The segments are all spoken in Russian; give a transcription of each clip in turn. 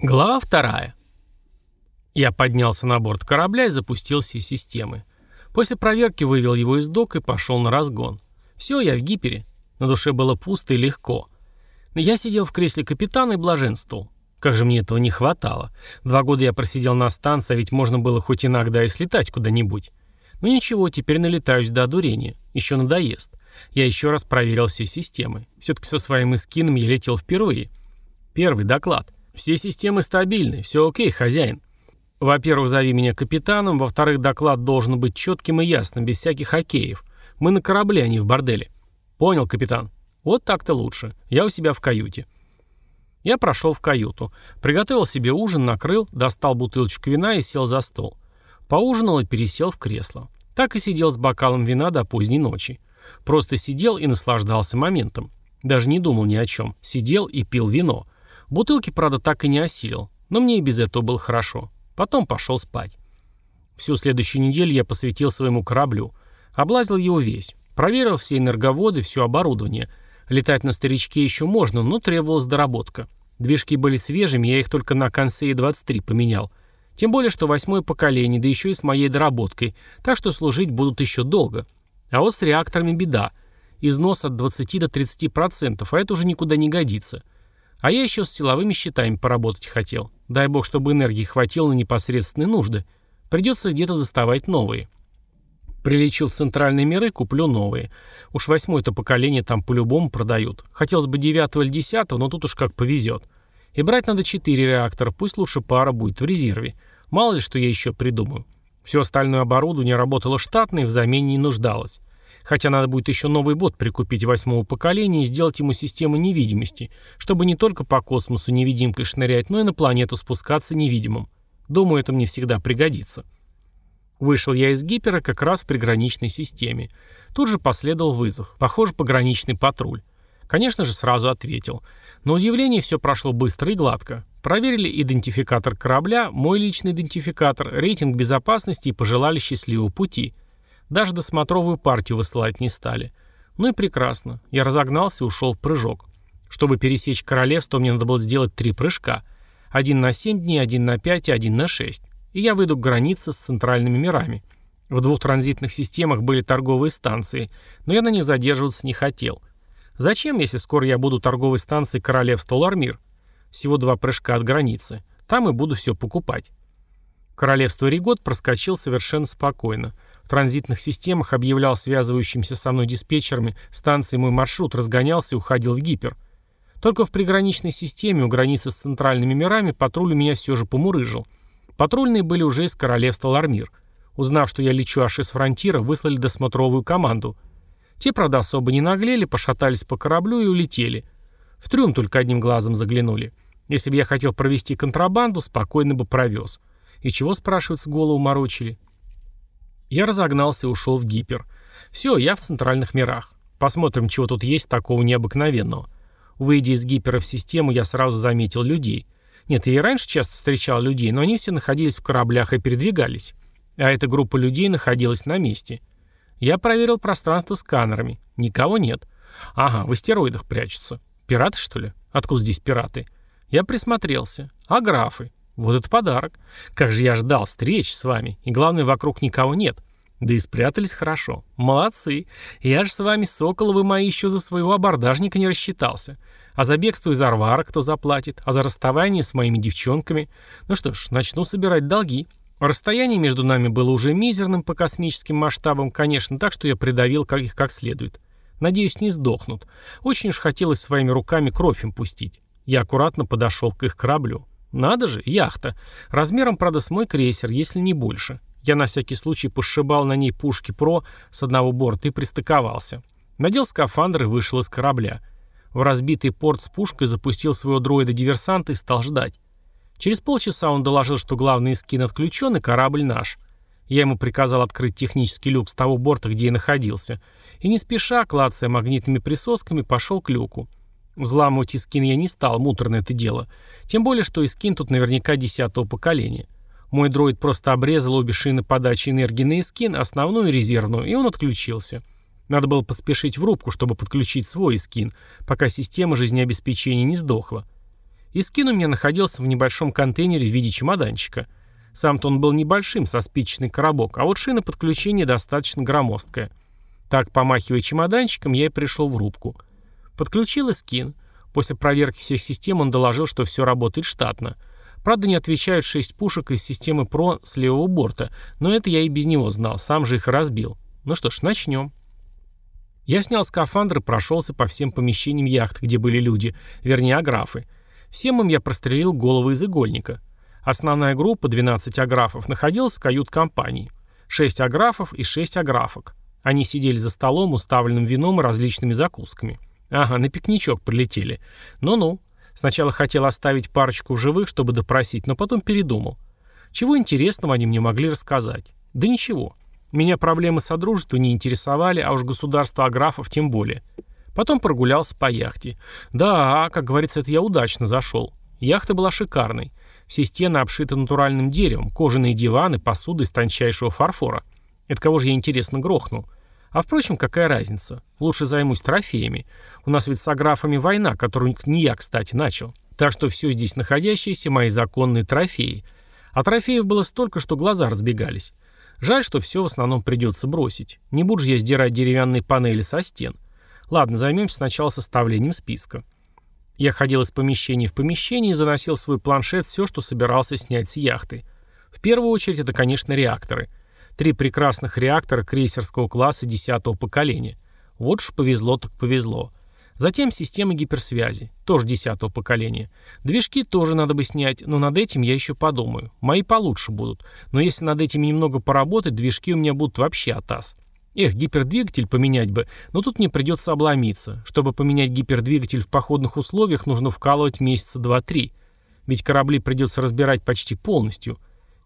Глава вторая. Я поднялся на борт корабля и запустил все системы. После проверки вывел его из док и пошел на разгон. Все, я в гипере. На душе было пусто и легко. Я сидел в кресле капитана и блаженствовал. Как же мне этого не хватало. Два года я просидел на станции, а ведь можно было хоть иногда и слетать куда-нибудь. Ну ничего, теперь налетаюсь до одурения. Еще надоест. Я еще раз проверил все системы. Все-таки со своим эскином я летел впервые. Первый доклад. Все системы стабильны, все окей, хозяин. Во-первых, зови меня капитаном, во-вторых, доклад должен быть четким и ясным, без всяких хоккеев. Мы на корабле, а не в борделе. Понял, капитан. Вот так-то лучше. Я у себя в каюте. Я прошел в каюту. Приготовил себе ужин, накрыл, достал бутылочку вина и сел за стол. Поужинал и пересел в кресло. Так и сидел с бокалом вина до поздней ночи. Просто сидел и наслаждался моментом. Даже не думал ни о чем. Сидел и пил вино. Бутылки, правда, так и не осилил, но мне и без этого было хорошо. Потом пошел спать. Всю следующую неделю я посвятил своему кораблю. Облазил его весь. Проверил все энерговоды, все оборудование. Летать на старичке еще можно, но требовалась доработка. Движки были свежими, я их только на конце И-23 поменял. Тем более, что восьмое поколение, да еще и с моей доработкой, так что служить будут еще долго. А вот с реакторами беда. Износ от 20 до 30%, а это уже никуда не годится. А я еще с силовыми щитами поработать хотел. Дай бог, чтобы энергии хватило на непосредственные нужды. Придется где-то доставать новые. Прилечу в центральные миры, куплю новые. Уж восьмое-то поколение там по-любому продают. Хотелось бы девятого или десятого, но тут уж как повезет. И брать надо четыре реактора, пусть лучше пара будет в резерве. Мало ли, что я еще придумаю. Все остальное оборудование работало штатно и в замене не нуждалось. Хотя надо будет еще новый бот прикупить восьмого поколения и сделать ему систему невидимости, чтобы не только по космосу невидимкой шнырять, но и на планету спускаться невидимым. Думаю, это мне всегда пригодится. Вышел я из гипера как раз в приграничной системе. Тут же последовал вызов. Похоже, пограничный патруль. Конечно же, сразу ответил. На удивление все прошло быстро и гладко. Проверили идентификатор корабля, мой личный идентификатор, рейтинг безопасности и пожелали счастливого пути – даже досмотровую партию высылать не стали. Ну и прекрасно. Я разогнался и ушел в прыжок. Чтобы пересечь королевство, мне надо было сделать три прыжка. Один на семь дней, один на пять и один на шесть. И я выйду к границе с центральными мирами. В двух транзитных системах были торговые станции, но я на них задерживаться не хотел. Зачем, если скоро я буду торговой станцией королевства Лармир? Всего два прыжка от границы. Там и буду все покупать. Королевство Ригот проскочил совершенно спокойно. В транзитных системах объявлял связывающимся со мной диспетчерами станции мой маршрут, разгонялся и уходил в гипер. Только в приграничной системе у границы с центральными мирами патруль у меня все же помурыжил. Патрульные были уже из королевства Лармир. Узнав, что я лечу аж из фронтира, выслали досмотровую команду. Те, правда, особо не наглели, пошатались по кораблю и улетели. В трюм только одним глазом заглянули. Если бы я хотел провести контрабанду, спокойно бы провез. И чего, спрашивается, голову морочили? Я разогнался и ушел в гипер. Все, я в центральных мирах. Посмотрим, чего тут есть такого необыкновенного. Выйдя из гипера в систему, я сразу заметил людей. Нет, я и раньше часто встречал людей, но они все находились в кораблях и передвигались. А эта группа людей находилась на месте. Я проверил пространство сканерами. Никого нет. Ага, в астероидах прячутся. Пираты, что ли? Откуда здесь пираты? Я присмотрелся. А графы? Вот это подарок. Как же я ждал встреч с вами. И главное, вокруг никого нет. Да и спрятались хорошо. Молодцы. Я же с вами, Соколовы мои, еще за своего абордажника не рассчитался. А за бегство из Арвара кто заплатит? А за расставание с моими девчонками? Ну что ж, начну собирать долги. Расстояние между нами было уже мизерным по космическим масштабам, конечно, так что я придавил их как следует. Надеюсь, не сдохнут. Очень уж хотелось своими руками кровь им пустить. Я аккуратно подошел к их кораблю. Надо же, яхта. Размером, правда, с мой крейсер, если не больше. Я на всякий случай пошибал на ней пушки ПРО с одного борта и пристыковался. Надел скафандр и вышел из корабля. В разбитый порт с пушкой запустил своего дроида-диверсанта и стал ждать. Через полчаса он доложил, что главный скин отключен и корабль наш. Я ему приказал открыть технический люк с того борта, где я находился. И не спеша, клацая магнитными присосками, пошел к люку. Взламывать Искин я не стал, муторное это дело. Тем более, что Искин тут наверняка десятого поколения. Мой дроид просто обрезал обе шины подачи энергии на Искин, основную и резервную, и он отключился. Надо было поспешить в рубку, чтобы подключить свой Искин, пока система жизнеобеспечения не сдохла. Искин у меня находился в небольшом контейнере в виде чемоданчика. Сам-то он был небольшим, со спичечный коробок, а вот шина подключения достаточно громоздкая. Так, помахивая чемоданчиком, я и пришел в рубку. Подключил Искин. После проверки всех систем он доложил, что все работает штатно. Правда, не отвечают шесть пушек из системы ПРО с левого борта, но это я и без него знал, сам же их разбил. Ну что ж, начнем. Я снял скафандр и прошелся по всем помещениям яхт, где были люди, вернее аграфы. Всем им я прострелил головы из игольника. Основная группа, 12 аграфов, находилась в кают-компании. 6 аграфов и 6 аграфок. Они сидели за столом, уставленным вином и различными закусками. Ага, на пикничок прилетели. Ну-ну. Сначала хотел оставить парочку в живых, чтобы допросить, но потом передумал. Чего интересного они мне могли рассказать? Да ничего. Меня проблемы Содружества не интересовали, а уж государство аграфов тем более. Потом прогулялся по яхте. Да, как говорится, это я удачно зашел. Яхта была шикарной. Все стены обшиты натуральным деревом, кожаные диваны, посуда из тончайшего фарфора. Это кого же я, интересно, грохнул? А впрочем, какая разница? Лучше займусь трофеями. У нас ведь с аграфами война, которую не я, кстати, начал. Так что все здесь находящиеся мои законные трофеи. А трофеев было столько, что глаза разбегались. Жаль, что все в основном придется бросить. Не буду же я сдирать деревянные панели со стен. Ладно, займемся сначала составлением списка. Я ходил из помещения в помещение и заносил в свой планшет все, что собирался снять с яхты. В первую очередь это, конечно, реакторы. Три прекрасных реактора крейсерского класса 10 поколения. Вот уж повезло так повезло. Затем системы гиперсвязи, тоже 10 поколения. Движки тоже надо бы снять, но над этим я еще подумаю. Мои получше будут. Но если над этим немного поработать, движки у меня будут вообще атас. Эх, гипердвигатель поменять бы, но тут мне придется обломиться. Чтобы поменять гипердвигатель в походных условиях, нужно вкалывать месяца 2-3. Ведь корабли придется разбирать почти полностью.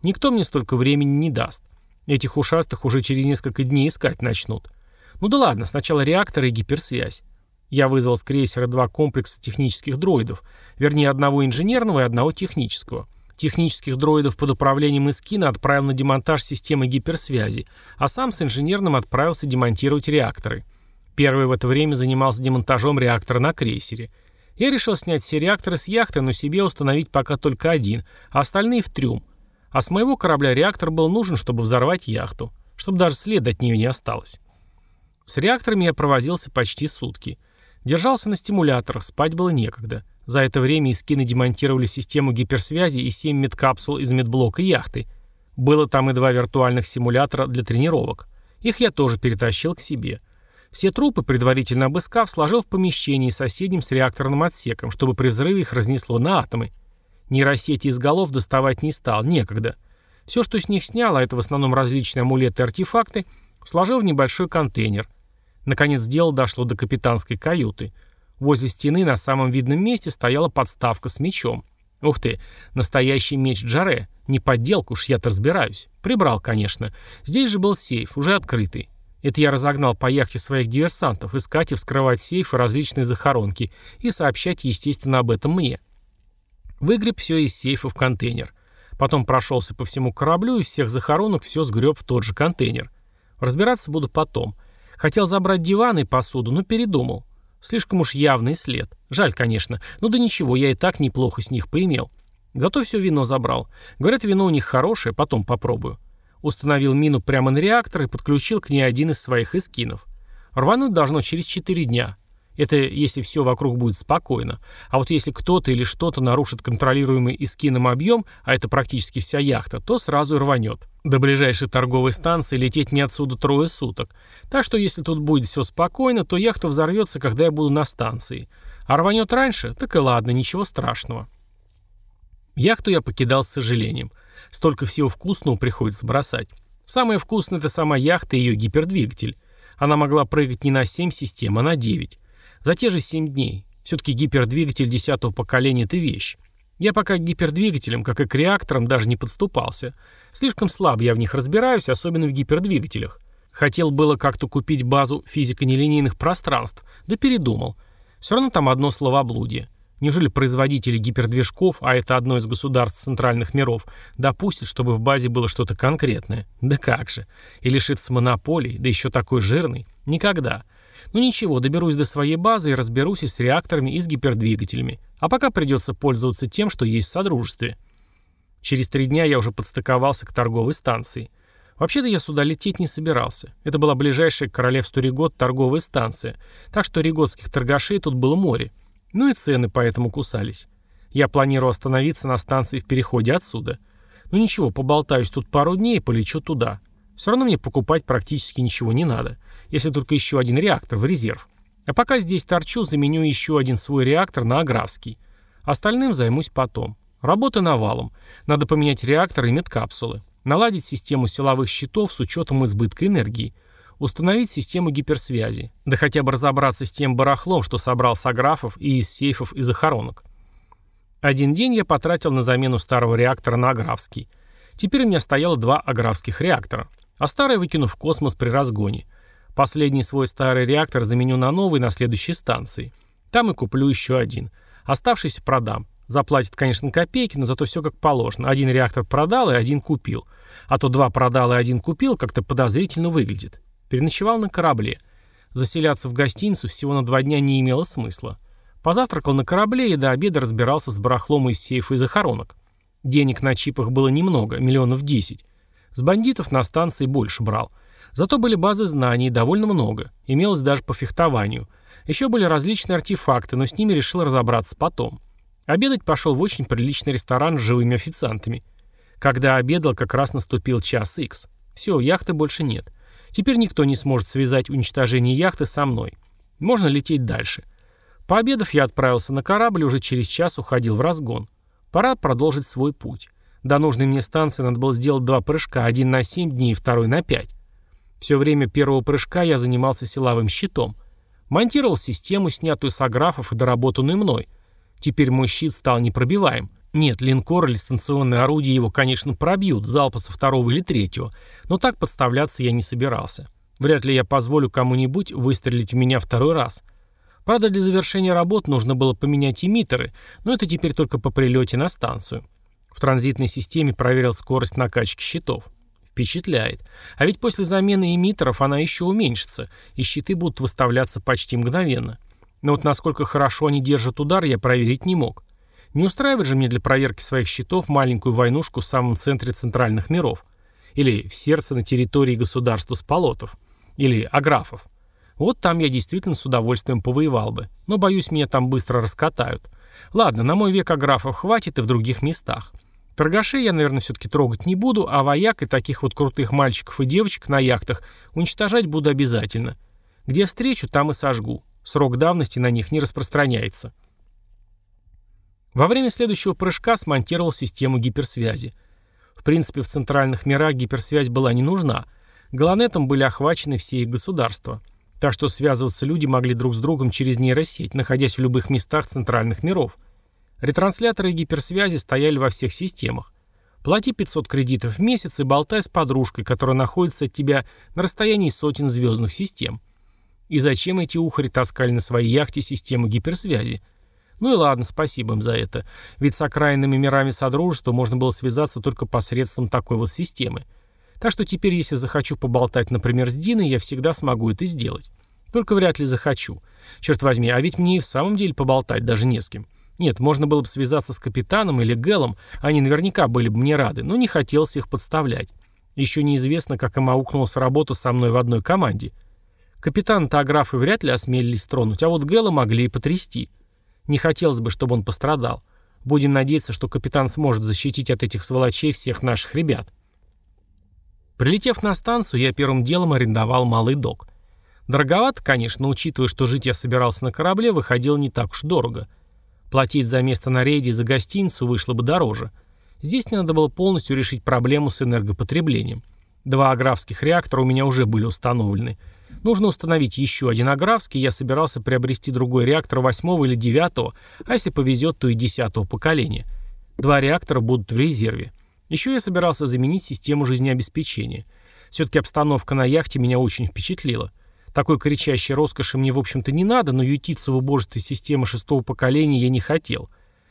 Никто мне столько времени не даст. Этих ушастых уже через несколько дней искать начнут. Ну да ладно, сначала реакторы и гиперсвязь. Я вызвал с крейсера два комплекса технических дроидов, вернее одного инженерного и одного технического. Технических дроидов под управлением Искина отправил на демонтаж системы гиперсвязи, а сам с инженерным отправился демонтировать реакторы. Первый в это время занимался демонтажом реактора на крейсере. Я решил снять все реакторы с яхты, но себе установить пока только один, а остальные в трюм. А с моего корабля реактор был нужен, чтобы взорвать яхту, чтобы даже след от нее не осталось. С реакторами я провозился почти сутки. Держался на стимуляторах, спать было некогда. За это время искины демонтировали систему гиперсвязи и 7 медкапсул из медблока яхты. Было там и два виртуальных симулятора для тренировок. Их я тоже перетащил к себе. Все трупы, предварительно обыскав, сложил в помещении соседнем с реакторным отсеком, чтобы при взрыве их разнесло на атомы. Нейросети из голов доставать не стал, некогда. Все, что с них снял, а это в основном различные амулеты и артефакты, сложил в небольшой контейнер. Наконец дело дошло до капитанской каюты. Возле стены на самом видном месте стояла подставка с мечом. Ух ты, настоящий меч Джаре. Не подделка, уж я-то разбираюсь. Прибрал, конечно. Здесь же был сейф, уже открытый. Это я разогнал по яхте своих диверсантов, искать и вскрывать сейфы различные захоронки и сообщать, естественно, об этом мне. Выгреб все из сейфа в контейнер. Потом прошелся по всему кораблю и всех захоронок все сгреб в тот же контейнер. Разбираться буду потом. Хотел забрать диваны и посуду, но передумал. Слишком уж явный след. Жаль, конечно. Ну да ничего, я и так неплохо с них поимел. Зато все вино забрал. Говорят, вино у них хорошее, потом попробую. Установил мину прямо на реактор и подключил к ней один из своих эскинов. Рвануть должно через 4 дня. Это если все вокруг будет спокойно. А вот если кто-то или что-то нарушит контролируемый искином объем, а это практически вся яхта, то сразу рванет. До ближайшей торговой станции лететь не отсюда трое суток. Так что если тут будет все спокойно, то яхта взорвется, когда я буду на станции. А рванет раньше, так и ладно, ничего страшного. Яхту я покидал с сожалением. Столько всего вкусного приходится бросать. Самое вкусное это сама яхта и ее гипердвигатель. Она могла прыгать не на 7 систем, а на 9. За те же 7 дней. Все-таки гипердвигатель 10 поколения – это вещь. Я пока к гипердвигателям, как и к реакторам, даже не подступался. Слишком слаб я в них разбираюсь, особенно в гипердвигателях. Хотел было как-то купить базу физико-нелинейных пространств, да передумал. Все равно там одно словоблудие. Неужели производители гипердвижков, а это одно из государств центральных миров, допустят, чтобы в базе было что-то конкретное? Да как же. И лишиться монополий, да еще такой жирный? Никогда. Ну ничего, доберусь до своей базы и разберусь и с реакторами, и с гипердвигателями. А пока придется пользоваться тем, что есть в Содружестве. Через три дня я уже подстыковался к торговой станции. Вообще-то я сюда лететь не собирался. Это была ближайшая к королевству Ригот торговая станция, так что риготских торгашей тут было море. Ну и цены поэтому кусались. Я планирую остановиться на станции в переходе отсюда. Ну ничего, поболтаюсь тут пару дней и полечу туда. Все равно мне покупать практически ничего не надо, если только еще один реактор в резерв. А пока здесь торчу, заменю еще один свой реактор на Аграфский. Остальным займусь потом. Работа навалом. Надо поменять реактор и медкапсулы. Наладить систему силовых щитов с учетом избытка энергии. Установить систему гиперсвязи. Да хотя бы разобраться с тем барахлом, что собрал с аграфов и из сейфов и захоронок. Один день я потратил на замену старого реактора на аграфский. Теперь у меня стояло два аграфских реактора. А старый выкину в космос при разгоне. Последний свой старый реактор заменю на новый на следующей станции. Там и куплю еще один. Оставшийся продам. Заплатит, конечно, копейки, но зато все как положено. Один реактор продал и один купил. А то два продал и один купил как-то подозрительно выглядит. Переночевал на корабле. Заселяться в гостиницу всего на два дня не имело смысла. Позавтракал на корабле и до обеда разбирался с барахлом из сейфа и захоронок. Денег на чипах было немного, миллионов десять. С бандитов на станции больше брал. Зато были базы знаний, довольно много. Имелось даже по фехтованию. Еще были различные артефакты, но с ними решил разобраться потом. Обедать пошел в очень приличный ресторан с живыми официантами. Когда обедал, как раз наступил час икс. Все, яхты больше нет. Теперь никто не сможет связать уничтожение яхты со мной. Можно лететь дальше. Пообедав, я отправился на корабль и уже через час уходил в разгон. Пора продолжить свой путь. До нужной мне станции надо было сделать два прыжка, один на 7 дней, второй на 5. Все время первого прыжка я занимался силовым щитом. Монтировал систему, снятую с аграфов и доработанную мной – Теперь мой щит стал непробиваем. Нет, линкор или станционные орудия его, конечно, пробьют, залпа со второго или третьего, но так подставляться я не собирался. Вряд ли я позволю кому-нибудь выстрелить в меня второй раз. Правда, для завершения работ нужно было поменять эмиттеры, но это теперь только по прилете на станцию. В транзитной системе проверил скорость накачки щитов. Впечатляет. А ведь после замены эмиттеров она еще уменьшится, и щиты будут выставляться почти мгновенно. Но вот насколько хорошо они держат удар, я проверить не мог. Не устраивает же мне для проверки своих щитов маленькую войнушку в самом центре центральных миров. Или в сердце на территории государства Сполотов. Или Аграфов. Вот там я действительно с удовольствием повоевал бы. Но, боюсь, меня там быстро раскатают. Ладно, на мой век Аграфов хватит и в других местах. Торгашей я, наверное, все-таки трогать не буду, а вояк и таких вот крутых мальчиков и девочек на яхтах уничтожать буду обязательно. Где встречу, там и сожгу. Срок давности на них не распространяется. Во время следующего прыжка смонтировал систему гиперсвязи. В принципе, в центральных мирах гиперсвязь была не нужна. Галанетом были охвачены все их государства. Так что связываться люди могли друг с другом через нейросеть, находясь в любых местах центральных миров. Ретрансляторы гиперсвязи стояли во всех системах. Плати 500 кредитов в месяц и болтай с подружкой, которая находится от тебя на расстоянии сотен звездных систем. И зачем эти ухари таскали на своей яхте систему гиперсвязи? Ну и ладно, спасибо им за это. Ведь с окраинными мирами Содружества можно было связаться только посредством такой вот системы. Так что теперь, если захочу поболтать, например, с Диной, я всегда смогу это сделать. Только вряд ли захочу. Черт возьми, а ведь мне и в самом деле поболтать даже не с кем. Нет, можно было бы связаться с капитаном или Гэлом, они наверняка были бы мне рады, но не хотелось их подставлять. Еще неизвестно, как им аукнулась работа со мной в одной команде. Капитан-то аграфы вряд ли осмелились тронуть, а вот Гэла могли и потрясти. Не хотелось бы, чтобы он пострадал. Будем надеяться, что капитан сможет защитить от этих сволочей всех наших ребят. Прилетев на станцию, я первым делом арендовал малый док. Дороговато, конечно, учитывая, что жить я собирался на корабле, выходило не так уж дорого. Платить за место на рейде и за гостиницу вышло бы дороже. Здесь мне надо было полностью решить проблему с энергопотреблением. Два аграфских реактора у меня уже были установлены – Нужно установить еще один аграфский, я собирался приобрести другой реактор восьмого или девятого, а если повезет, то и десятого поколения. Два реактора будут в резерве. Еще я собирался заменить систему жизнеобеспечения. Все-таки обстановка на яхте меня очень впечатлила. Такой кричащей роскоши мне, в общем-то, не надо, но ютиться в убожестве системы шестого поколения я не хотел.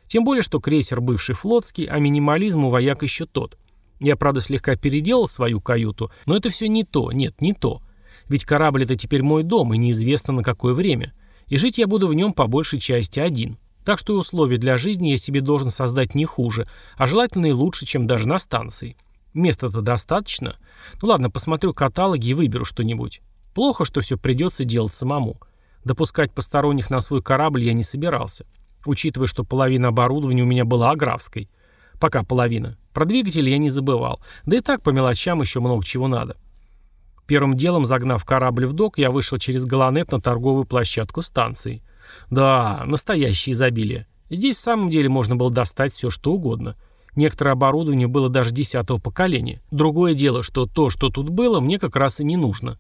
Тем более, что крейсер бывший флотский, а минимализм у вояк еще тот. Я, правда, слегка переделал свою каюту, но это все не то, нет, не то. Ведь корабль это теперь мой дом, и неизвестно на какое время. И жить я буду в нем по большей части один. Так что и условия для жизни я себе должен создать не хуже, а желательно и лучше, чем даже на станции. Места-то достаточно. Ну ладно, посмотрю каталоги и выберу что-нибудь. Плохо, что все придется делать самому. Допускать посторонних на свой корабль я не собирался. Учитывая, что половина оборудования у меня была аграфской. Пока половина. Про двигатель я не забывал. Да и так по мелочам еще много чего надо. Первым делом, загнав корабль в док, я вышел через Галанет на торговую площадку станции. Да, настоящее изобилие. Здесь в самом деле можно было достать все, что угодно. Некоторое оборудование было даже десятого поколения. Другое дело, что то, что тут было, мне как раз и не нужно.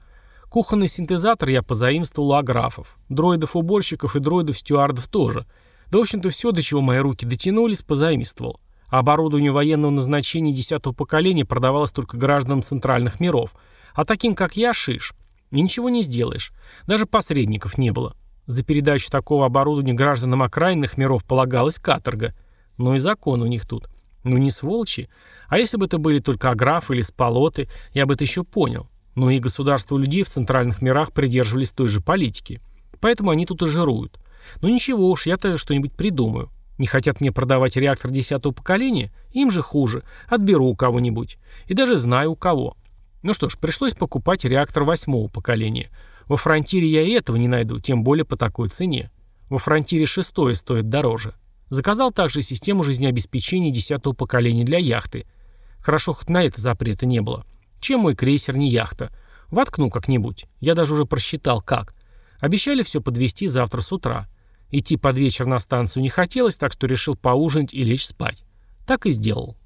Кухонный синтезатор я позаимствовал у аграфов. Дроидов-уборщиков и дроидов-стюардов тоже. Да, в общем-то, все, до чего мои руки дотянулись, позаимствовал. А оборудование военного назначения десятого поколения продавалось только гражданам центральных миров. А таким, как я, шиш. И ничего не сделаешь. Даже посредников не было. За передачу такого оборудования гражданам окраинных миров полагалась каторга. Но и закон у них тут. Ну не сволочи. А если бы это были только аграфы или сполоты, я бы это еще понял. Но и государства людей в центральных мирах придерживались той же политики. Поэтому они тут и жируют. Ну ничего уж, я-то что-нибудь придумаю. Не хотят мне продавать реактор десятого поколения? Им же хуже. Отберу у кого-нибудь. И даже знаю у кого. Ну что ж, пришлось покупать реактор восьмого поколения. Во фронтире я и этого не найду, тем более по такой цене. Во фронтире шестое стоит дороже. Заказал также систему жизнеобеспечения десятого поколения для яхты. Хорошо, хоть на это запрета не было. Чем мой крейсер не яхта? Воткну как-нибудь. Я даже уже просчитал, как. Обещали все подвести завтра с утра. Идти под вечер на станцию не хотелось, так что решил поужинать и лечь спать. Так и сделал.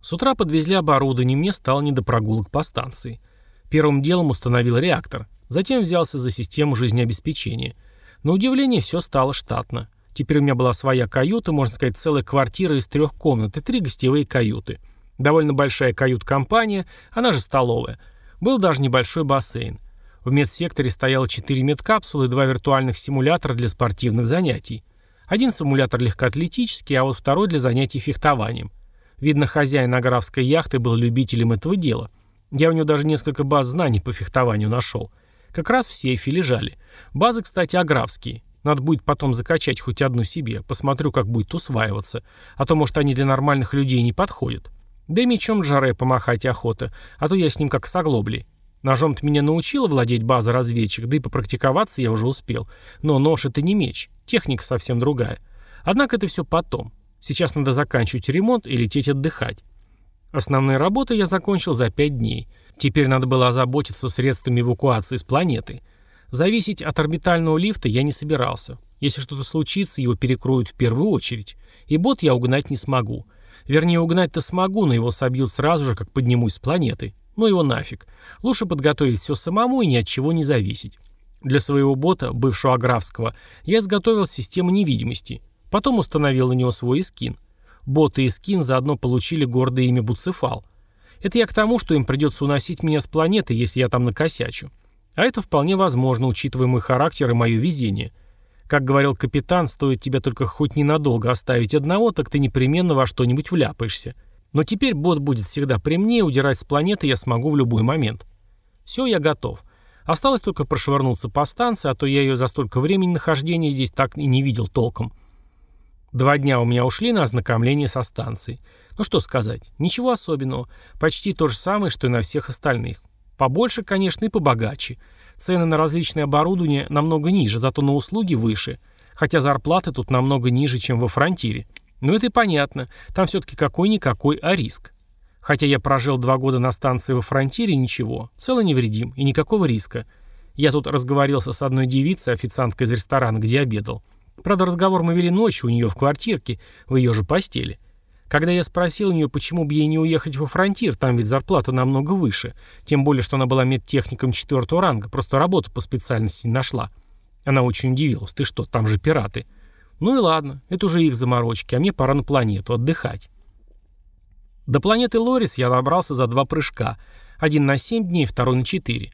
С утра подвезли оборудование, мне стало не до прогулок по станции. Первым делом установил реактор. Затем взялся за систему жизнеобеспечения. На удивление все стало штатно. Теперь у меня была своя каюта, можно сказать, целая квартира из трех комнат и три гостевые каюты. Довольно большая кают-компания, она же столовая. Был даже небольшой бассейн. В медсекторе стояло 4 медкапсулы и два виртуальных симулятора для спортивных занятий. Один симулятор легкоатлетический, а вот второй для занятий фехтованием. Видно, хозяин аграфской яхты был любителем этого дела. Я у него даже несколько баз знаний по фехтованию нашел. Как раз в сейфе лежали. Базы, кстати, аграфские. Надо будет потом закачать хоть одну себе. Посмотрю, как будет усваиваться. А то, может, они для нормальных людей не подходят. Да и мечом Джаре помахать охота, а то я с ним как с оглоблей. Ножом-то меня научила владеть база разведчик, да и попрактиковаться я уже успел. Но нож — это не меч, техника совсем другая. Однако это все потом. Сейчас надо заканчивать ремонт и лететь отдыхать. Основные работы я закончил за пять дней. Теперь надо было озаботиться средствами эвакуации с планеты. Зависеть от орбитального лифта я не собирался. Если что-то случится, его перекроют в первую очередь. И бот я угнать не смогу. Вернее, угнать-то смогу, но его собьют сразу же, как поднимусь с планеты. Ну его нафиг. Лучше подготовить все самому и ни от чего не зависеть. Для своего бота, бывшего Аграфского, я изготовил систему невидимости. Потом установил на него свой эскин. Бот и эскин заодно получили гордое имя Буцефал. Это я к тому, что им придется уносить меня с планеты, если я там накосячу. А это вполне возможно, учитывая мой характер и мое везение. Как говорил капитан, стоит тебя только хоть ненадолго оставить одного, так ты непременно во что-нибудь вляпаешься. Но теперь бот будет всегда при мне, удирать с планеты я смогу в любой момент. Все, я готов. Осталось только прошвырнуться по станции, а то я ее за столько времени нахождения здесь так и не видел толком. Два дня у меня ушли на ознакомление со станцией. Ну что сказать, ничего особенного. Почти то же самое, что и на всех остальных. Побольше, конечно, и побогаче. Цены на различные оборудование намного ниже, зато на услуги выше. Хотя зарплаты тут намного ниже, чем во фронтире. Ну это и понятно. Там все-таки какой-никакой, а риск. Хотя я прожил два года на станции во фронтире, ничего. Цело невредим и никакого риска. Я тут разговорился с одной девицей, официанткой из ресторана, где обедал. Правда, разговор мы вели ночью у нее в квартирке, в ее же постели. Когда я спросил у нее, почему бы ей не уехать во фронтир, там ведь зарплата намного выше, тем более, что она была медтехником четвертого ранга, просто работу по специальности не нашла. Она очень удивилась. «Ты что, там же пираты?» Ну и ладно, это уже их заморочки, а мне пора на планету отдыхать. До планеты Лорис я добрался за два прыжка. Один на 7 дней, второй на 4.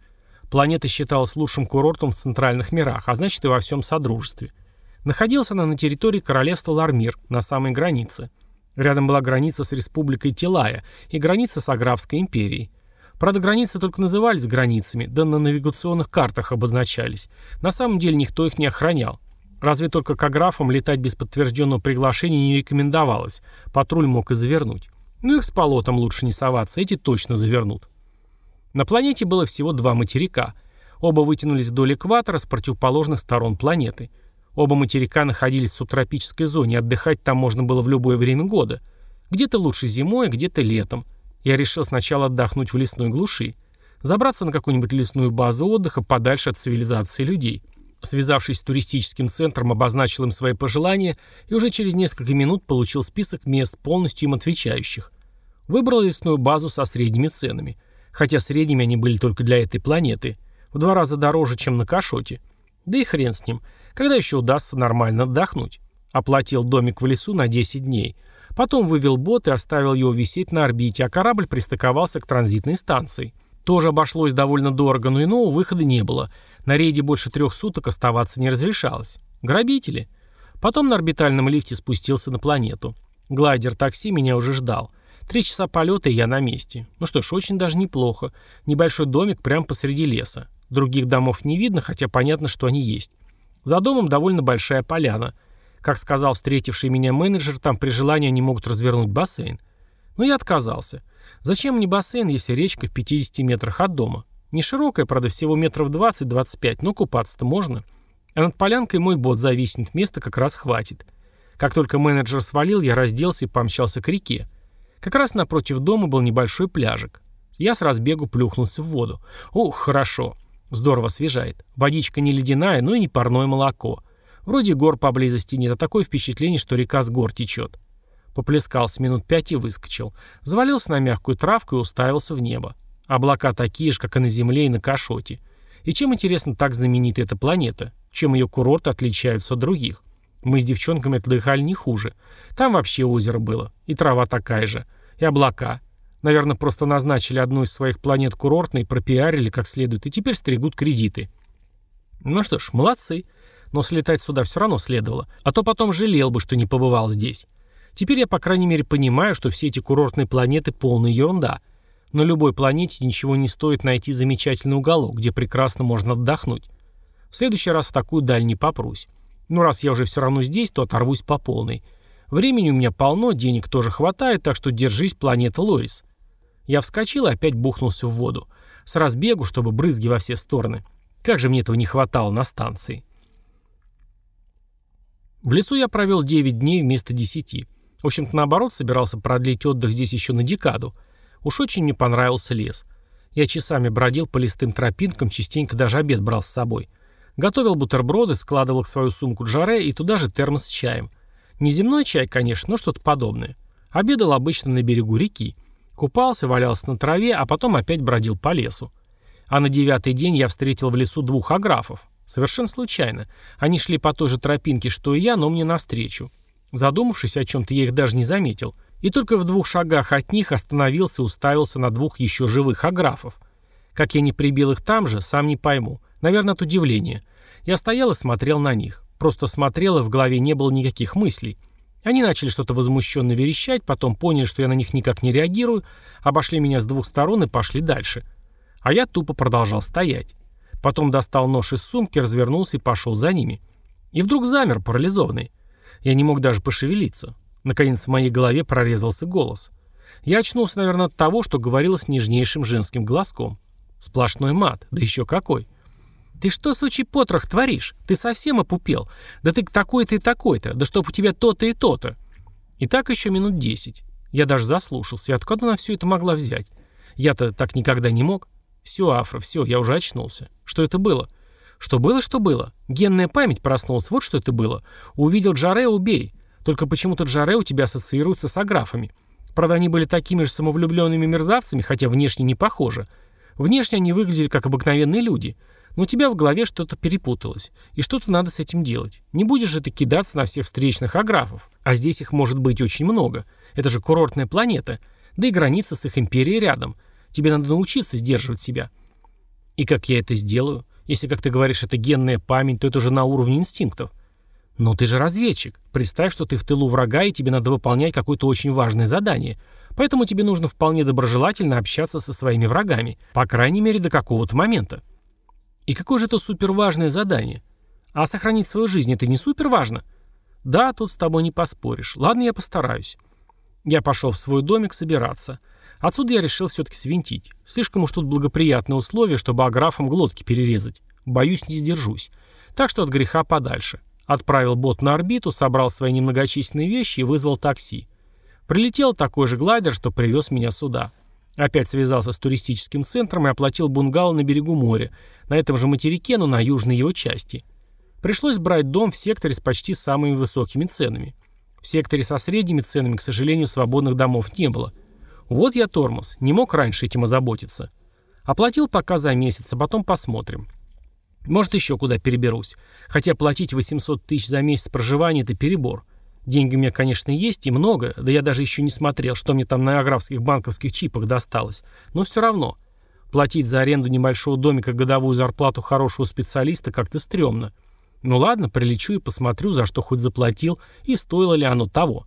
Планета считалась лучшим курортом в центральных мирах, а значит и во всем Содружестве. Находилась она на территории королевства Лармир, на самой границе. Рядом была граница с республикой Тилая и граница с Аграфской империей. Правда, границы только назывались границами, да на навигационных картах обозначались. На самом деле никто их не охранял. Разве только к аграфам летать без подтвержденного приглашения не рекомендовалось. Патруль мог и завернуть. Ну их с полотом лучше не соваться, эти точно завернут. На планете было всего два материка. Оба вытянулись вдоль экватора с противоположных сторон планеты. Оба материка находились в субтропической зоне, отдыхать там можно было в любое время года. Где-то лучше зимой, а где-то летом. Я решил сначала отдохнуть в лесной глуши. Забраться на какую-нибудь лесную базу отдыха подальше от цивилизации людей. Связавшись с туристическим центром, обозначил им свои пожелания и уже через несколько минут получил список мест, полностью им отвечающих. Выбрал лесную базу со средними ценами. Хотя средними они были только для этой планеты. В два раза дороже, чем на Кашоте. Да и хрен с ним. Когда еще удастся нормально отдохнуть? Оплатил домик в лесу на 10 дней. Потом вывел бот и оставил его висеть на орбите, а корабль пристыковался к транзитной станции. Тоже обошлось довольно дорого, но иного выхода не было. На рейде больше трех суток оставаться не разрешалось. Грабители. Потом на орбитальном лифте спустился на планету. Глайдер-такси меня уже ждал. Три часа полета, и я на месте. Ну что ж, очень даже неплохо. Небольшой домик прямо посреди леса. Других домов не видно, хотя понятно, что они есть. За домом довольно большая поляна. Как сказал встретивший меня менеджер, там при желании они могут развернуть бассейн. Но я отказался. Зачем мне бассейн, если речка в 50 метрах от дома? Не широкая, правда, всего метров 20-25, но купаться-то можно. А над полянкой мой бот зависнет, места как раз хватит. Как только менеджер свалил, я разделся и помчался к реке. Как раз напротив дома был небольшой пляжик. Я с разбегу плюхнулся в воду. Ух, хорошо. Здорово освежает. Водичка не ледяная, но и не парное молоко. Вроде гор поблизости нет, а такое впечатление, что река с гор течет. Поплескался минут пять и выскочил. Завалился на мягкую травку и уставился в небо. Облака такие же, как и на Земле и на Кашоте. И чем, интересно, так знаменита эта планета? Чем ее курорты отличаются от других? Мы с девчонками отдыхали не хуже. Там вообще озеро было. И трава такая же. И облака. Наверное, просто назначили одну из своих планет курортной, пропиарили как следует, и теперь стригут кредиты. Ну что ж, молодцы. Но слетать сюда все равно следовало. А то потом жалел бы, что не побывал здесь. Теперь я, по крайней мере, понимаю, что все эти курортные планеты полная ерунда. На любой планете ничего не стоит найти замечательный уголок, где прекрасно можно отдохнуть. В следующий раз в такую даль не попрусь. Ну, раз я уже все равно здесь, то оторвусь по полной. Времени у меня полно, денег тоже хватает, так что держись, планета Лорис. Я вскочил и опять бухнулся в воду. С разбегу, чтобы брызги во все стороны. Как же мне этого не хватало на станции. В лесу я провел 9 дней вместо 10. В общем-то, наоборот, собирался продлить отдых здесь еще на декаду. Уж очень мне понравился лес. Я часами бродил по листым тропинкам, частенько даже обед брал с собой. Готовил бутерброды, складывал в свою сумку джаре и туда же термос с чаем. Не земной чай, конечно, но что-то подобное. Обедал обычно на берегу реки. Купался, валялся на траве, а потом опять бродил по лесу. А на девятый день я встретил в лесу двух аграфов. Совершенно случайно. Они шли по той же тропинке, что и я, но мне навстречу. Задумавшись о чем-то, я их даже не заметил. И только в двух шагах от них остановился и уставился на двух еще живых аграфов. Как я не прибил их там же, сам не пойму. Наверное, от удивления. Я стоял и смотрел на них. Просто смотрел, и в голове не было никаких мыслей. Они начали что-то возмущенно верещать, потом поняли, что я на них никак не реагирую, обошли меня с двух сторон и пошли дальше. А я тупо продолжал стоять. Потом достал нож из сумки, развернулся и пошел за ними. И вдруг замер, парализованный. Я не мог даже пошевелиться. Наконец в моей голове прорезался голос. Я очнулся, наверное, от того, что говорилось нежнейшим женским глазком. Сплошной мат, да еще какой. «Ты что, сучий потрох, творишь? Ты совсем опупел? Да ты такой-то и такой-то, да чтоб у тебя то-то и то-то». И так еще минут десять. Я даже заслушался, и откуда она все это могла взять? Я-то так никогда не мог. Все, Афра, все, я уже очнулся. Что это было? Что было, что было? Генная память проснулась, вот что это было. Увидел Джаре, убей. Только почему-то Джаре у тебя ассоциируется с аграфами. Правда, они были такими же самовлюбленными мерзавцами, хотя внешне не похожи. Внешне они выглядели как обыкновенные люди. Но у тебя в голове что-то перепуталось. И что-то надо с этим делать. Не будешь же ты кидаться на всех встречных аграфов. А здесь их может быть очень много. Это же курортная планета. Да и граница с их империей рядом. Тебе надо научиться сдерживать себя. И как я это сделаю? Если, как ты говоришь, это генная память, то это уже на уровне инстинктов. Но ты же разведчик. Представь, что ты в тылу врага, и тебе надо выполнять какое-то очень важное задание. Поэтому тебе нужно вполне доброжелательно общаться со своими врагами, по крайней мере до какого-то момента. И какое же это суперважное задание? А сохранить свою жизнь это не суперважно? Да, тут с тобой не поспоришь. Ладно, я постараюсь. Я пошел в свой домик собираться. Отсюда я решил все-таки свинтить. Слишком уж тут благоприятные условия, чтобы аграфом глотки перерезать. Боюсь, не сдержусь. Так что от греха подальше. Отправил бот на орбиту, собрал свои немногочисленные вещи и вызвал такси. Прилетел такой же глайдер, что привез меня сюда. Опять связался с туристическим центром и оплатил бунгало на берегу моря, на этом же материке, но на южной его части. Пришлось брать дом в секторе с почти самыми высокими ценами. В секторе со средними ценами, к сожалению, свободных домов не было. Вот я тормоз, не мог раньше этим озаботиться. Оплатил пока за месяц, а потом посмотрим. Может, еще куда переберусь. Хотя платить 800 тысяч за месяц проживания – это перебор. Деньги у меня, конечно, есть и много, да я даже еще не смотрел, что мне там на аграфских банковских чипах досталось. Но все равно. Платить за аренду небольшого домика годовую зарплату хорошего специалиста как-то стрёмно. Ну ладно, прилечу и посмотрю, за что хоть заплатил, и стоило ли оно того.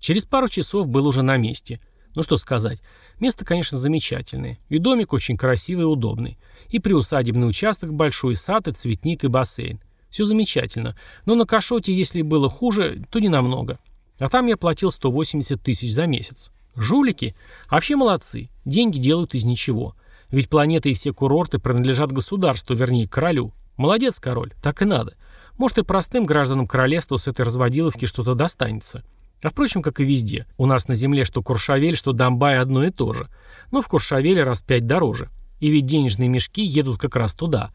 Через пару часов был уже на месте. Ну что сказать, место, конечно, замечательное. И домик очень красивый и удобный. И приусадебный участок большой, сад, и цветник, и бассейн. Все замечательно. Но на Кашоте, если было хуже, то не намного. А там я платил 180 тысяч за месяц. Жулики? Вообще молодцы. Деньги делают из ничего. Ведь планеты и все курорты принадлежат государству, вернее, королю. Молодец, король, так и надо. Может, и простым гражданам королевства с этой разводиловки что-то достанется. А впрочем, как и везде. У нас на земле что Куршавель, что Домбай одно и то же. Но в Куршавеле раз пять дороже. И ведь денежные мешки едут как раз туда.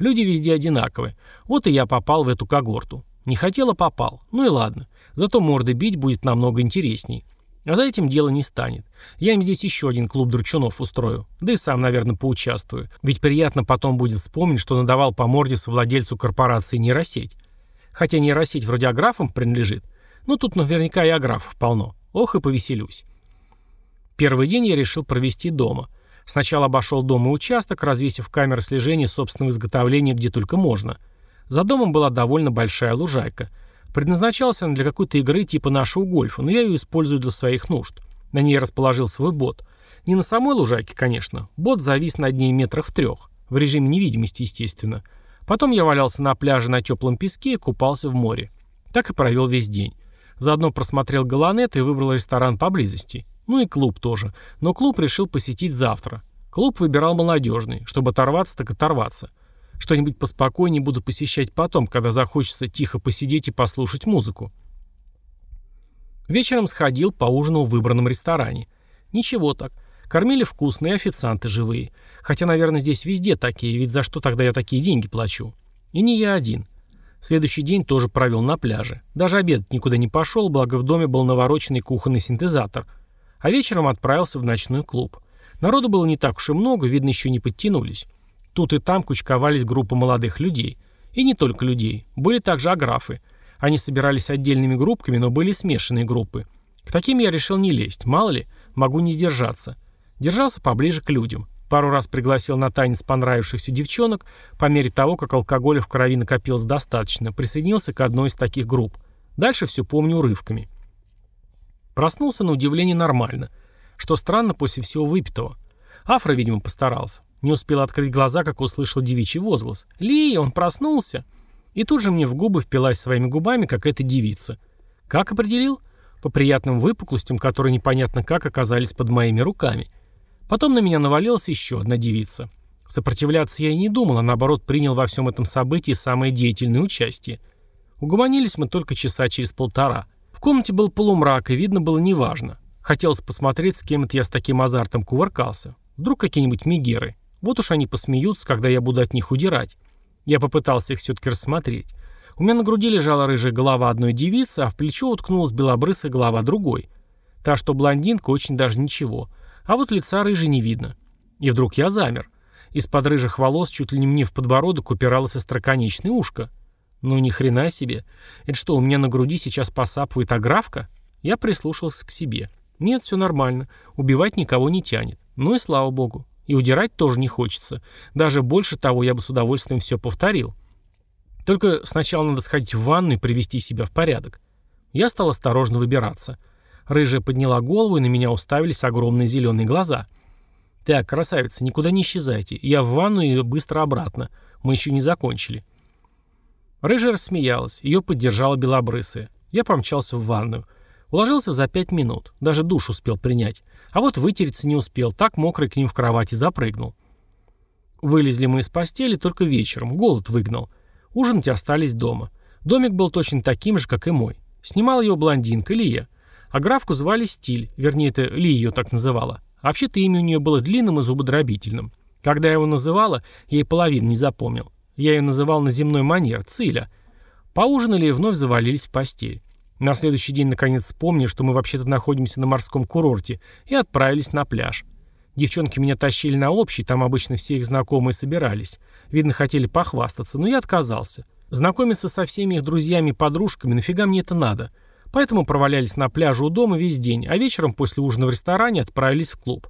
Люди везде одинаковые. Вот и я попал в эту когорту. Не хотела, попал. Ну и ладно. Зато морды бить будет намного интересней. А за этим дело не станет. Я им здесь еще один клуб дручунов устрою. Да и сам, наверное, поучаствую. Ведь приятно потом будет вспомнить, что надавал по морде совладельцу корпорации нейросеть. Хотя нейросеть вроде аграфам принадлежит. Но тут наверняка и аграфов полно. Ох и повеселюсь. Первый день я решил провести дома. Сначала обошел дом и участок, развесив камеры слежения собственного изготовления где только можно. За домом была довольно большая лужайка – Предназначался она для какой-то игры типа нашего гольфа, но я ее использую для своих нужд. На ней расположил свой бот. Не на самой лужайке, конечно. Бот завис над ней метрах в трех. В режиме невидимости, естественно. Потом я валялся на пляже на теплом песке и купался в море. Так и провел весь день. Заодно просмотрел Галанет и выбрал ресторан поблизости. Ну и клуб тоже. Но клуб решил посетить завтра. Клуб выбирал молодежный. Чтобы оторваться, так оторваться. Что-нибудь поспокойнее буду посещать потом, когда захочется тихо посидеть и послушать музыку. Вечером сходил, поужинал в выбранном ресторане. Ничего так. Кормили вкусные официанты живые. Хотя, наверное, здесь везде такие, ведь за что тогда я такие деньги плачу? И не я один. Следующий день тоже провел на пляже. Даже обедать никуда не пошел, благо в доме был навороченный кухонный синтезатор. А вечером отправился в ночной клуб. Народу было не так уж и много, видно, еще не подтянулись. Тут и там кучковались группы молодых людей. И не только людей. Были также аграфы. Они собирались отдельными группками, но были смешанные группы. К таким я решил не лезть. Мало ли, могу не сдержаться. Держался поближе к людям. Пару раз пригласил на танец понравившихся девчонок. По мере того, как алкоголя в крови накопилось достаточно, присоединился к одной из таких групп. Дальше все помню урывками. Проснулся на удивление нормально. Что странно после всего выпитого. Афра, видимо, постарался. Не успел открыть глаза, как услышал девичий возглас. «Ли, он проснулся!» И тут же мне в губы впилась своими губами какая-то девица. Как определил? По приятным выпуклостям, которые непонятно как оказались под моими руками. Потом на меня навалилась еще одна девица. Сопротивляться я и не думал, а наоборот принял во всем этом событии самое деятельное участие. Угомонились мы только часа через полтора. В комнате был полумрак, и видно было неважно. Хотелось посмотреть, с кем это я с таким азартом кувыркался. Вдруг какие-нибудь мигеры. Вот уж они посмеются, когда я буду от них удирать. Я попытался их все-таки рассмотреть. У меня на груди лежала рыжая голова одной девицы, а в плечо уткнулась белобрысая голова другой. Та, что блондинка, очень даже ничего. А вот лица рыжей не видно. И вдруг я замер. Из-под рыжих волос чуть ли не мне в подбородок упиралось остроконечное ушко. Ну ни хрена себе. Это что, у меня на груди сейчас посапывает аграфка? Я прислушался к себе. Нет, все нормально. Убивать никого не тянет. Ну и слава богу. И удирать тоже не хочется. Даже больше того, я бы с удовольствием все повторил. Только сначала надо сходить в ванну и привести себя в порядок. Я стал осторожно выбираться. Рыжая подняла голову, и на меня уставились огромные зеленые глаза. «Так, красавица, никуда не исчезайте. Я в ванну и быстро обратно. Мы еще не закончили». Рыжая рассмеялась. Ее поддержала белобрысая. Я помчался в ванную. Уложился за пять минут. Даже душ успел принять. А вот вытереться не успел. Так мокрый к ним в кровати запрыгнул. Вылезли мы из постели только вечером. Голод выгнал. Ужинать остались дома. Домик был точно таким же, как и мой. Снимала его блондинка Лия. А графку звали Стиль. Вернее, это Ли ее так называла. Вообще-то имя у нее было длинным и зубодробительным. Когда я его называла, я и половин не запомнил. Я ее называл на земной манер, Циля. Поужинали и вновь завалились в постель. На следующий день наконец вспомнили, что мы вообще-то находимся на морском курорте, и отправились на пляж. Девчонки меня тащили на общий, там обычно все их знакомые собирались. Видно, хотели похвастаться, но я отказался. Знакомиться со всеми их друзьями и подружками, нафига мне это надо? Поэтому провалялись на пляже у дома весь день, а вечером после ужина в ресторане отправились в клуб.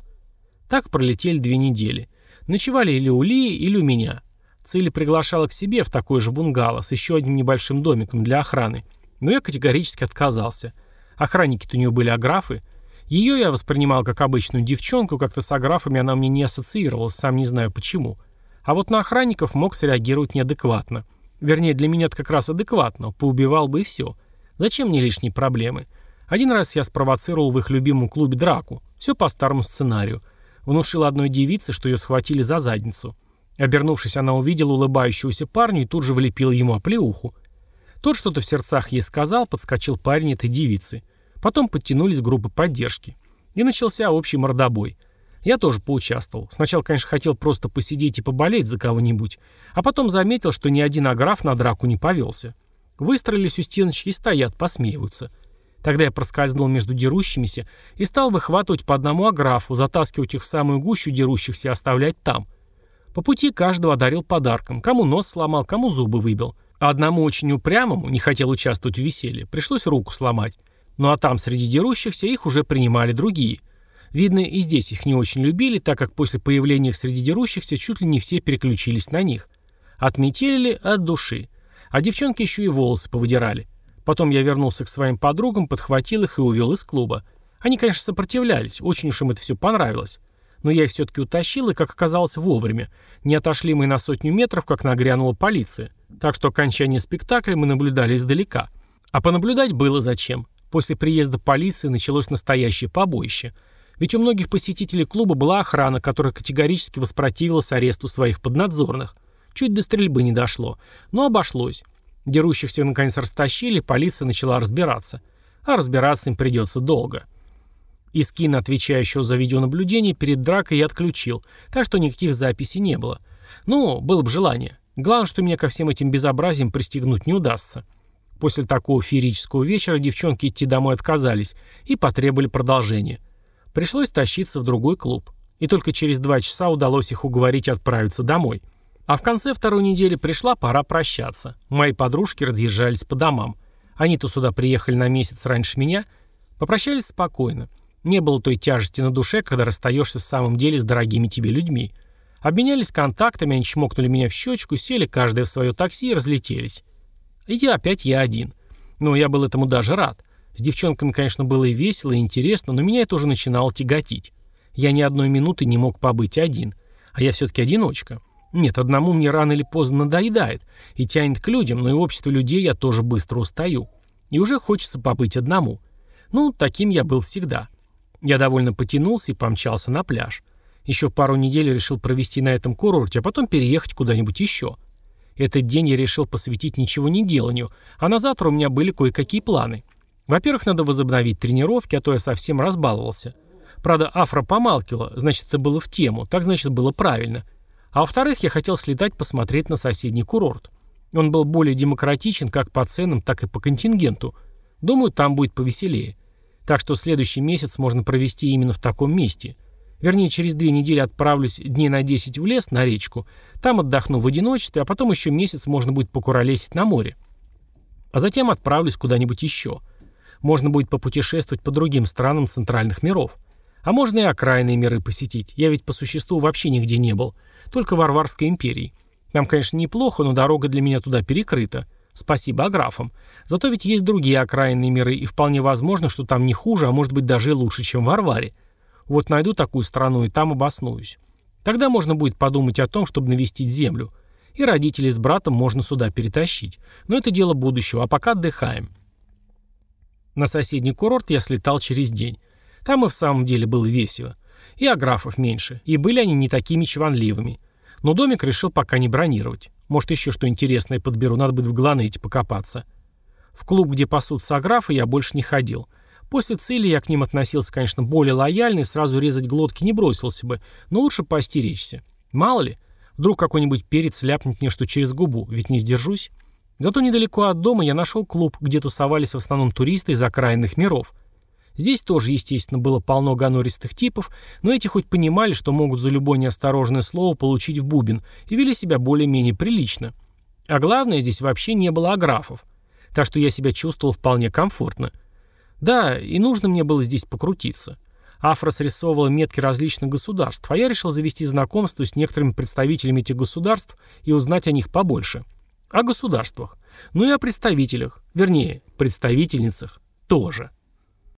Так пролетели две недели. Ночевали или у Лии, или у меня. Цили приглашала к себе в такой же бунгало с еще одним небольшим домиком для охраны. Но я категорически отказался. Охранники-то у нее были аграфы. Ее я воспринимал как обычную девчонку, как-то с аграфами она мне не ассоциировалась, сам не знаю почему. А вот на охранников мог среагировать неадекватно. Вернее, для меня это как раз адекватно, поубивал бы и все. Зачем мне лишние проблемы? Один раз я спровоцировал в их любимом клубе драку. Все по старому сценарию. Внушил одной девице, что ее схватили за задницу. Обернувшись, она увидела улыбающегося парня и тут же влепила ему оплеуху. Тот что-то в сердцах ей сказал, подскочил парень этой девицы. Потом подтянулись группы поддержки. И начался общий мордобой. Я тоже поучаствовал. Сначала, конечно, хотел просто посидеть и поболеть за кого-нибудь, а потом заметил, что ни один аграф на драку не повелся. Выстроились у стеночки и стоят, посмеиваются. Тогда я проскользнул между дерущимися и стал выхватывать по одному аграфу, затаскивать их в самую гущу дерущихся и оставлять там. По пути каждого одарил подарком. Кому нос сломал, кому зубы выбил. А одному очень упрямому, не хотел участвовать в веселье, пришлось руку сломать. Ну а там среди дерущихся их уже принимали другие. Видно, и здесь их не очень любили, так как после появления их среди дерущихся чуть ли не все переключились на них. Отметелили от души. А девчонки еще и волосы повыдирали. Потом я вернулся к своим подругам, подхватил их и увел из клуба. Они, конечно, сопротивлялись, очень уж им это все понравилось но я их все-таки утащил и, как оказалось, вовремя. Не отошли мы на сотню метров, как нагрянула полиция. Так что окончание спектакля мы наблюдали издалека. А понаблюдать было зачем. После приезда полиции началось настоящее побоище. Ведь у многих посетителей клуба была охрана, которая категорически воспротивилась аресту своих поднадзорных. Чуть до стрельбы не дошло. Но обошлось. Дерущихся наконец растащили, полиция начала разбираться. А разбираться им придется долго. И скин, отвечающего за видеонаблюдение, перед дракой я отключил, так что никаких записей не было. Ну, было бы желание. Главное, что меня ко всем этим безобразиям пристегнуть не удастся. После такого феерического вечера девчонки идти домой отказались и потребовали продолжения. Пришлось тащиться в другой клуб. И только через два часа удалось их уговорить отправиться домой. А в конце второй недели пришла пора прощаться. Мои подружки разъезжались по домам. Они-то сюда приехали на месяц раньше меня. Попрощались спокойно. Не было той тяжести на душе, когда расстаешься в самом деле с дорогими тебе людьми. Обменялись контактами, они чмокнули меня в щечку, сели каждое в свое такси и разлетелись. И опять я один. Но я был этому даже рад. С девчонками, конечно, было и весело, и интересно, но меня это уже начинало тяготить. Я ни одной минуты не мог побыть один. А я все-таки одиночка. Нет, одному мне рано или поздно надоедает. И тянет к людям, но и в обществе людей я тоже быстро устаю. И уже хочется побыть одному. Ну, таким я был всегда. Я довольно потянулся и помчался на пляж. Еще пару недель решил провести на этом курорте, а потом переехать куда-нибудь еще. Этот день я решил посвятить ничего не деланию, а на завтра у меня были кое-какие планы. Во-первых, надо возобновить тренировки, а то я совсем разбаловался. Правда, Афра помалкивала, значит, это было в тему, так значит, было правильно. А во-вторых, я хотел слетать посмотреть на соседний курорт. Он был более демократичен как по ценам, так и по контингенту. Думаю, там будет повеселее. Так что следующий месяц можно провести именно в таком месте. Вернее, через две недели отправлюсь дней на 10 в лес, на речку. Там отдохну в одиночестве, а потом еще месяц можно будет покуролесить на море. А затем отправлюсь куда-нибудь еще. Можно будет попутешествовать по другим странам центральных миров. А можно и окраинные миры посетить. Я ведь по существу вообще нигде не был. Только в Варварской империи. Там, конечно, неплохо, но дорога для меня туда перекрыта. Спасибо аграфам. Зато ведь есть другие окраинные миры, и вполне возможно, что там не хуже, а может быть даже лучше, чем в Варваре. Вот найду такую страну и там обоснуюсь. Тогда можно будет подумать о том, чтобы навестить Землю. И родителей с братом можно сюда перетащить. Но это дело будущего, а пока отдыхаем. На соседний курорт я слетал через день. Там и в самом деле было весело. И аграфов меньше, и были они не такими чванливыми. Но домик решил пока не бронировать. Может, еще что интересное подберу, надо будет в Гланете покопаться. В клуб, где пасутся аграфы, я больше не ходил. После цели я к ним относился, конечно, более лояльно и сразу резать глотки не бросился бы, но лучше поостеречься. Мало ли, вдруг какой-нибудь перец ляпнет мне что через губу, ведь не сдержусь. Зато недалеко от дома я нашел клуб, где тусовались в основном туристы из окраинных миров. Здесь тоже, естественно, было полно гонористых типов, но эти хоть понимали, что могут за любое неосторожное слово получить в бубен, и вели себя более-менее прилично. А главное, здесь вообще не было аграфов. Так что я себя чувствовал вполне комфортно. Да, и нужно мне было здесь покрутиться. Афра срисовывала метки различных государств, а я решил завести знакомство с некоторыми представителями этих государств и узнать о них побольше. О государствах. Ну и о представителях. Вернее, представительницах тоже.